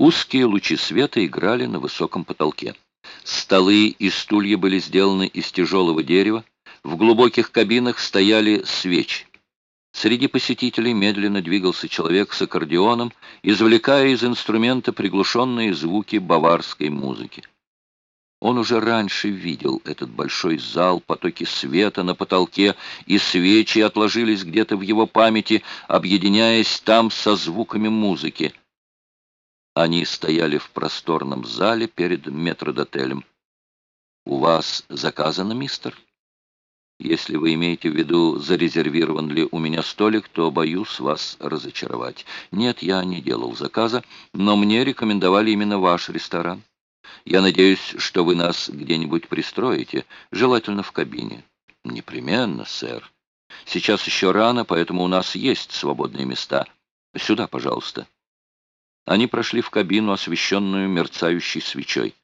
Узкие лучи света играли на высоком потолке. Столы и стулья были сделаны из тяжелого дерева, в глубоких кабинах стояли свечи. Среди посетителей медленно двигался человек с аккордеоном, извлекая из инструмента приглушенные звуки баварской музыки. Он уже раньше видел этот большой зал, потоки света на потолке, и свечи отложились где-то в его памяти, объединяясь там со звуками музыки. Они стояли в просторном зале перед метродотелем. «У вас заказано, мистер?» Если вы имеете в виду, зарезервирован ли у меня столик, то боюсь вас разочаровать. Нет, я не делал заказа, но мне рекомендовали именно ваш ресторан. Я надеюсь, что вы нас где-нибудь пристроите, желательно в кабине. Непременно, сэр. Сейчас еще рано, поэтому у нас есть свободные места. Сюда, пожалуйста. Они прошли в кабину, освещенную мерцающей свечой.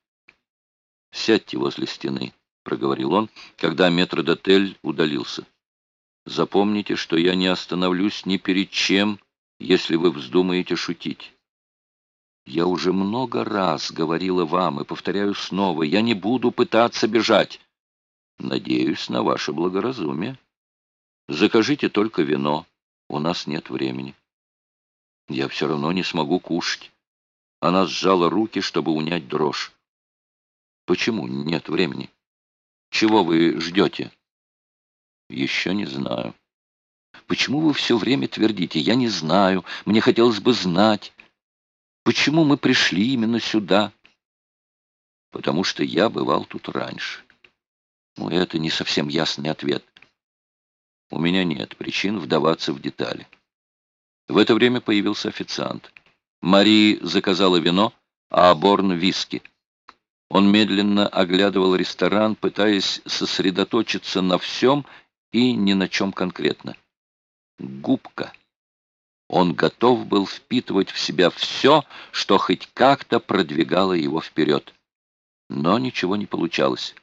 Сядьте возле стены проговорил он, когда метродотель удалился. «Запомните, что я не остановлюсь ни перед чем, если вы вздумаете шутить. Я уже много раз говорила вам и повторяю снова, я не буду пытаться бежать. Надеюсь на ваше благоразумие. Закажите только вино, у нас нет времени. Я все равно не смогу кушать». Она сжала руки, чтобы унять дрожь. «Почему нет времени?» Чего вы ждете? Еще не знаю. Почему вы все время твердите «я не знаю», «мне хотелось бы знать»? Почему мы пришли именно сюда? Потому что я бывал тут раньше. Ну, это не совсем ясный ответ. У меня нет причин вдаваться в детали. В это время появился официант. Мари заказала вино, а Борн — виски. Он медленно оглядывал ресторан, пытаясь сосредоточиться на всем и ни на чем конкретно. Губка. Он готов был впитывать в себя все, что хоть как-то продвигало его вперед. Но ничего не получалось.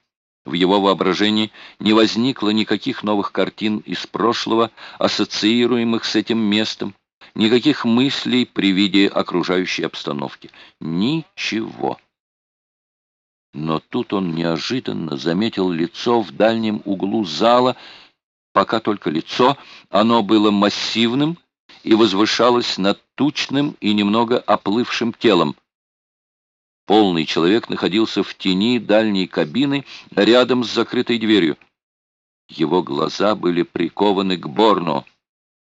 В его воображении не возникло никаких новых картин из прошлого, ассоциируемых с этим местом, никаких мыслей при виде окружающей обстановки. Ничего. Но тут он неожиданно заметил лицо в дальнем углу зала, пока только лицо, оно было массивным и возвышалось над тучным и немного оплывшим телом. Полный человек находился в тени дальней кабины рядом с закрытой дверью. Его глаза были прикованы к Борну.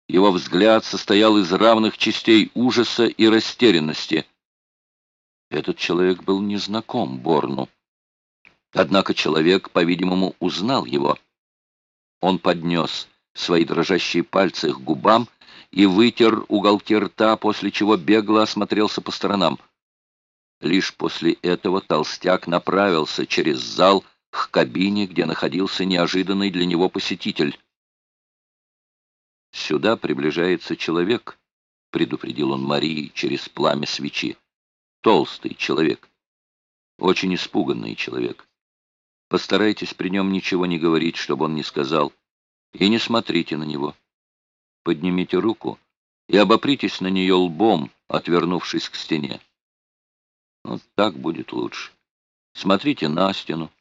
Его взгляд состоял из равных частей ужаса и растерянности — этот человек был незнаком Борну. Однако человек, по-видимому, узнал его. Он поднес свои дрожащие пальцы к губам и вытер уголки рта, после чего бегло осмотрелся по сторонам. Лишь после этого толстяк направился через зал к кабине, где находился неожиданный для него посетитель. «Сюда приближается человек», — предупредил он Марии через пламя свечи толстый человек, очень испуганный человек. Постарайтесь при нем ничего не говорить, чтобы он не сказал, и не смотрите на него. Поднимите руку и обопритесь на нее лбом, отвернувшись к стене. Вот так будет лучше. Смотрите на стену,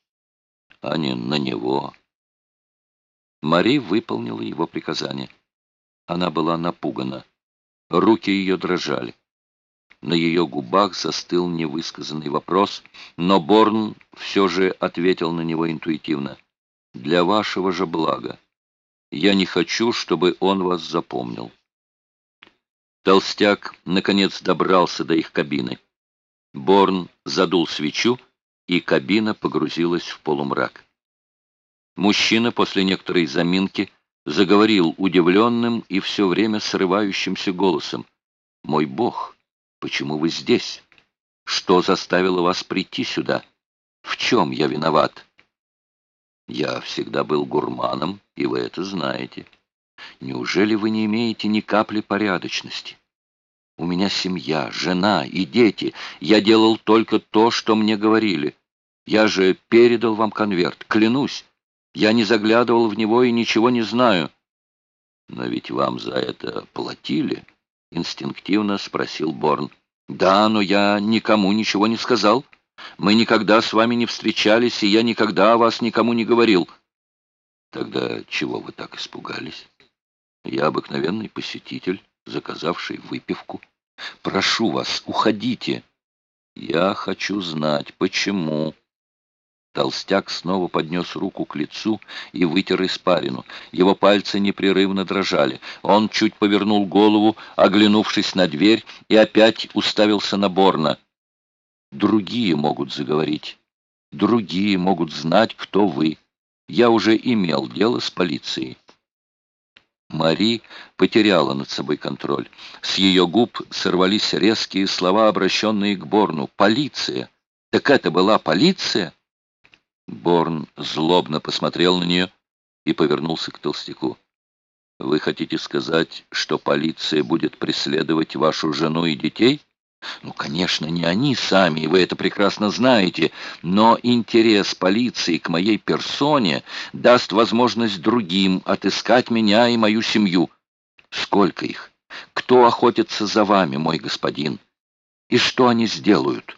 а не на него. Мари выполнила его приказание. Она была напугана. Руки ее дрожали. На ее губах застыл невысказанный вопрос, но Борн все же ответил на него интуитивно. «Для вашего же блага. Я не хочу, чтобы он вас запомнил». Толстяк, наконец, добрался до их кабины. Борн задул свечу, и кабина погрузилась в полумрак. Мужчина после некоторой заминки заговорил удивленным и все время срывающимся голосом. «Мой Бог!» Почему вы здесь? Что заставило вас прийти сюда? В чем я виноват? Я всегда был гурманом, и вы это знаете. Неужели вы не имеете ни капли порядочности? У меня семья, жена и дети. Я делал только то, что мне говорили. Я же передал вам конверт, клянусь. Я не заглядывал в него и ничего не знаю. Но ведь вам за это платили. — инстинктивно спросил Борн. Да, но я никому ничего не сказал. Мы никогда с вами не встречались, и я никогда о вас никому не говорил. Тогда чего вы так испугались? Я обыкновенный посетитель, заказавший выпивку. Прошу вас, уходите. Я хочу знать, почему. Толстяк снова поднес руку к лицу и вытер испарину. Его пальцы непрерывно дрожали. Он чуть повернул голову, оглянувшись на дверь, и опять уставился на Борна. «Другие могут заговорить. Другие могут знать, кто вы. Я уже имел дело с полицией». Мари потеряла над собой контроль. С ее губ сорвались резкие слова, обращенные к Борну. «Полиция! Так это была полиция?» Борн злобно посмотрел на нее и повернулся к толстяку. «Вы хотите сказать, что полиция будет преследовать вашу жену и детей?» «Ну, конечно, не они сами, и вы это прекрасно знаете, но интерес полиции к моей персоне даст возможность другим отыскать меня и мою семью. Сколько их? Кто охотится за вами, мой господин? И что они сделают?»